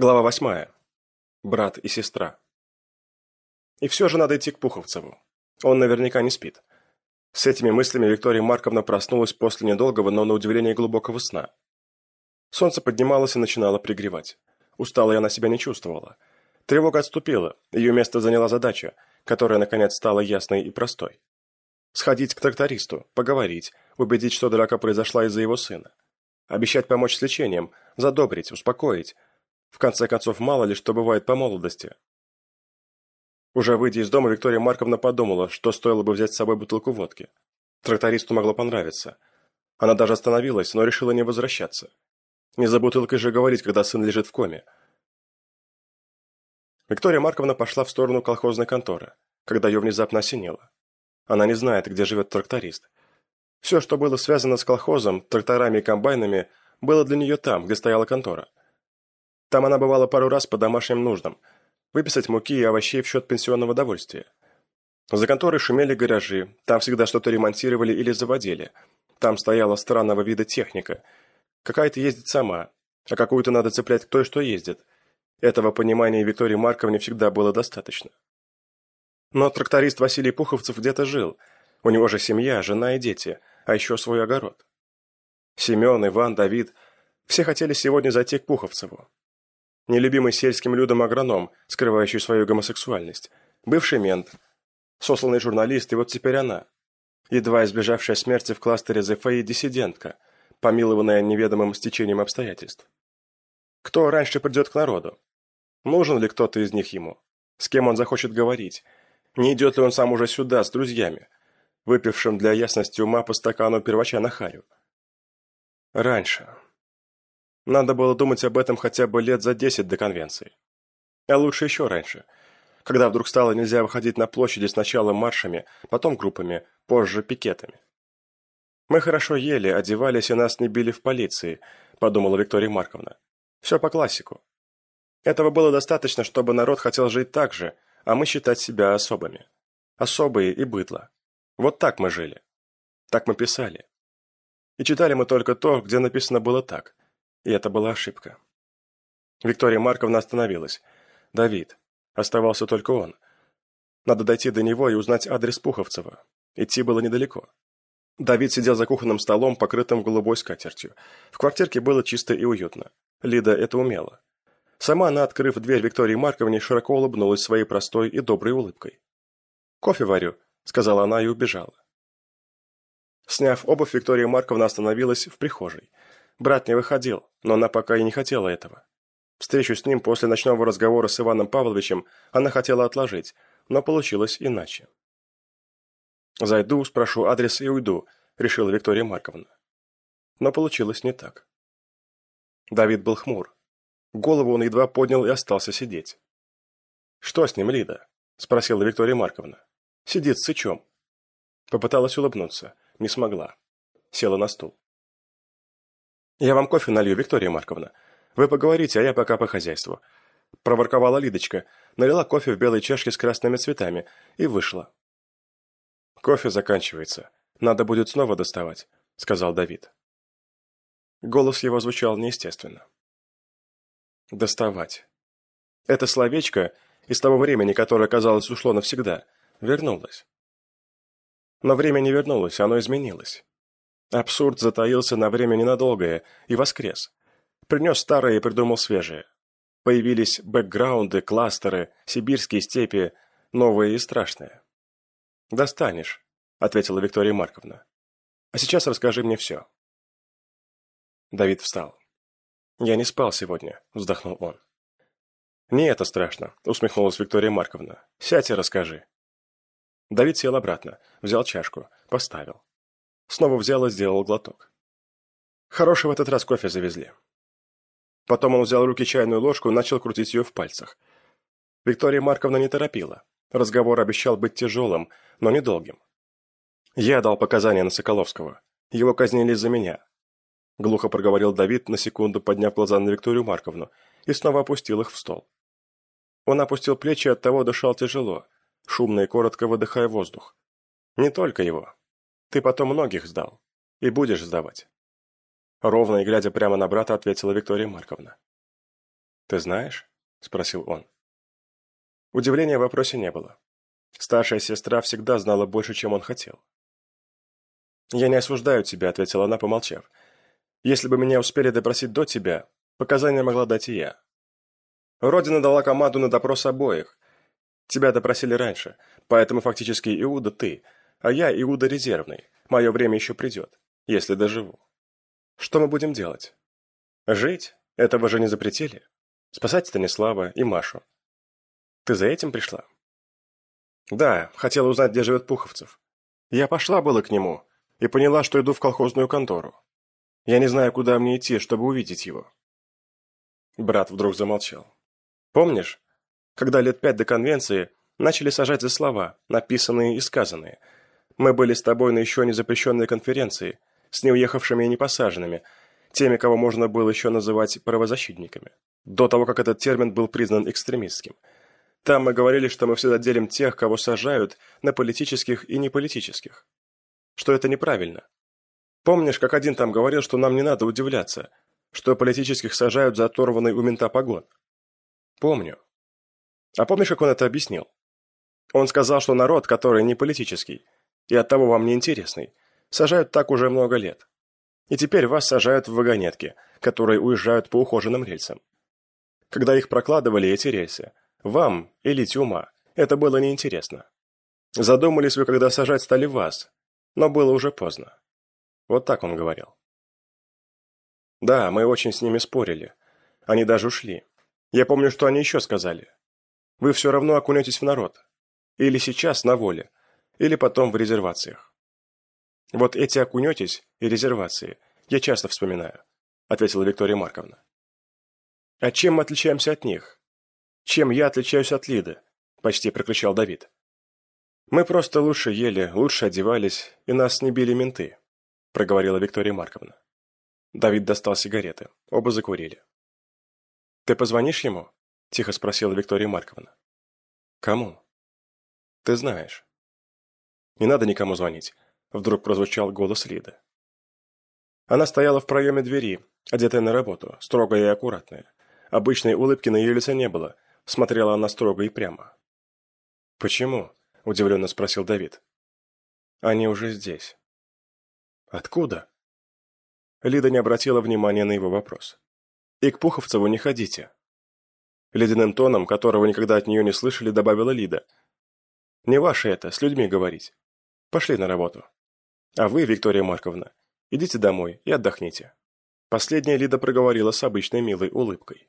Глава восьмая. Брат и сестра. И все же надо идти к Пуховцеву. Он наверняка не спит. С этими мыслями Виктория Марковна проснулась после недолгого, но на удивление глубокого сна. Солнце поднималось и начинало пригревать. Усталой она себя не чувствовала. Тревога отступила, ее место заняла задача, которая, наконец, стала ясной и простой. Сходить к трактористу, поговорить, убедить, что драка произошла из-за его сына. Обещать помочь с лечением, задобрить, успокоить, в конце концов, мало ли что бывает по молодости. Уже выйдя из дома, Виктория Марковна подумала, что стоило бы взять с собой бутылку водки. Трактористу могло понравиться. Она даже остановилась, но решила не возвращаться. Не за бутылкой же говорить, когда сын лежит в коме. Виктория Марковна пошла в сторону колхозной конторы, когда ее внезапно осенило. Она не знает, где живет тракторист. Все, что было связано с колхозом, тракторами и комбайнами, было для нее там, где стояла контора. Там она бывала пару раз по домашним нуждам. Выписать муки и овощей в счет пенсионного довольствия. За конторой шумели гаражи, там всегда что-то ремонтировали или заводили. Там стояла странного вида техника. Какая-то ездит сама, а какую-то надо цеплять к той, что ездит. Этого понимания Виктории Марковне всегда было достаточно. Но тракторист Василий Пуховцев где-то жил. У него же семья, жена и дети, а еще свой огород. Семен, Иван, Давид – все хотели сегодня зайти к Пуховцеву нелюбимый сельским людям агроном, скрывающий свою гомосексуальность, бывший мент, сосланный журналист, и вот теперь она. Едва избежавшая смерти в кластере ЗФИ диссидентка, помилованная неведомым стечением обстоятельств. Кто раньше придет к народу? Нужен ли кто-то из них ему? С кем он захочет говорить? Не идет ли он сам уже сюда, с друзьями, выпившим для ясности ума по стакану первача на харю? Раньше. Надо было думать об этом хотя бы лет за десять до конвенции. А лучше еще раньше, когда вдруг стало нельзя выходить на площади сначала маршами, потом группами, позже пикетами. «Мы хорошо ели, одевались, и нас не били в полиции», – подумала Виктория Марковна. «Все по классику. Этого было достаточно, чтобы народ хотел жить так же, а мы считать себя особыми. Особые и быдло. Вот так мы жили. Так мы писали. И читали мы только то, где написано было так. И это была ошибка. Виктория Марковна остановилась. Давид. Оставался только он. Надо дойти до него и узнать адрес Пуховцева. Идти было недалеко. Давид сидел за кухонным столом, покрытым голубой скатертью. В квартирке было чисто и уютно. Лида это умела. Сама она, открыв дверь Виктории Марковне, широко улыбнулась своей простой и доброй улыбкой. «Кофе варю», — сказала она и убежала. Сняв обувь, Виктория Марковна остановилась в прихожей. Брат не выходил, но она пока и не хотела этого. Встречу с ним после ночного разговора с Иваном Павловичем она хотела отложить, но получилось иначе. «Зайду, спрошу адрес и уйду», — решила Виктория Марковна. Но получилось не так. Давид был хмур. Голову он едва поднял и остался сидеть. «Что с ним, Лида?» — спросила Виктория Марковна. «Сидит с сычом». Попыталась улыбнуться, не смогла. Села на стул. «Я вам кофе налью, Виктория Марковна. Вы поговорите, а я пока по хозяйству». Проворковала Лидочка, налила кофе в белой чашке с красными цветами и вышла. «Кофе заканчивается. Надо будет снова доставать», — сказал Давид. Голос его звучал неестественно. «Доставать». Это словечко из того времени, которое, казалось, ушло навсегда, вернулось. Но время не вернулось, оно изменилось. Абсурд затаился на время ненадолгое и воскрес. Принес старое и придумал свежее. Появились бэкграунды, кластеры, сибирские степи, новые и страшные. «Достанешь», — ответила Виктория Марковна. «А сейчас расскажи мне все». Давид встал. «Я не спал сегодня», — вздохнул он. «Не это страшно», — усмехнулась Виктория Марковна. «Сядь и расскажи». Давид сел обратно, взял чашку, поставил. Снова взял и сделал глоток. Хороший в этот раз кофе завезли. Потом он взял в руки чайную ложку и начал крутить ее в пальцах. Виктория Марковна не торопила. Разговор обещал быть тяжелым, но недолгим. Я дал показания на Соколовского. Его казнили за меня. Глухо проговорил Давид, на секунду подняв глаза на Викторию Марковну, и снова опустил их в стол. Он опустил плечи, от того дышал тяжело, шумно и коротко выдыхая воздух. Не только его. Ты потом многих сдал. И будешь сдавать. Ровно и глядя прямо на брата, ответила Виктория Марковна. «Ты знаешь?» – спросил он. Удивления в вопросе не было. Старшая сестра всегда знала больше, чем он хотел. «Я не осуждаю тебя», — ответила она, помолчав. «Если бы меня успели допросить до тебя, показания могла дать и я. Родина дала команду на допрос обоих. Тебя допросили раньше, поэтому фактически Иуда ты, а я Иуда резервный. Мое время еще придет, если доживу. Что мы будем делать? Жить? Этого же не запретили. Спасать Станислава и Машу. Ты за этим пришла?» «Да, хотела узнать, где живет Пуховцев. Я пошла было к нему и поняла, что иду в колхозную контору. Я не знаю, куда мне идти, чтобы увидеть его». Брат вдруг замолчал. «Помнишь, когда лет пять до конвенции начали сажать за слова, написанные и сказанные? Мы были с тобой на еще не запрещенной конференции, с неуехавшими и непосаженными, теми, кого можно было еще называть правозащитниками, до того, как этот термин был признан экстремистским – там мы говорили, что мы всегда делим тех, кого сажают, на политических и неполитических. Что это неправильно. Помнишь, как один там говорил, что нам не надо удивляться, что политических сажают за оторванный у мента погон? Помню. А помнишь, как он это объяснил? Он сказал, что народ, который не политический, и оттого вам не интересный, сажают так уже много лет. И теперь вас сажают в вагонетки, которые уезжают по ухоженным рельсам. Когда их прокладывали эти рельсы, вам, элите ума, это было неинтересно. Задумались вы, когда сажать стали вас, но было уже поздно. Вот так он говорил. Да, мы очень с ними спорили. Они даже ушли. Я помню, что они еще сказали. Вы все равно окунетесь в народ. Или сейчас на воле, или потом в резервациях. Вот эти окунетесь и резервации я часто вспоминаю, ответила Виктория Марковна. А чем мы отличаемся от них? Чем я отличаюсь от Лиды?» – почти прокричал Давид. «Мы просто лучше ели, лучше одевались, и нас не били менты», – проговорила Виктория Марковна. Давид достал сигареты. Оба закурили. «Ты позвонишь ему?» – тихо спросила Виктория Марковна. «Кому?» «Ты знаешь». «Не надо никому звонить», – вдруг прозвучал голос Лиды. Она стояла в проеме двери, одетая на работу, строгая и аккуратная. Обычной улыбки на ее лице не было – Смотрела она строго и прямо. «Почему?» – удивленно спросил Давид. «Они уже здесь». «Откуда?» Лида не обратила внимания на его вопрос. «И к Пуховцеву не ходите». Ледяным тоном, которого никогда от нее не слышали, добавила Лида. «Не ваше это, с людьми говорить. Пошли на работу. А вы, Виктория Марковна, идите домой и отдохните». Последняя Лида проговорила с обычной милой улыбкой.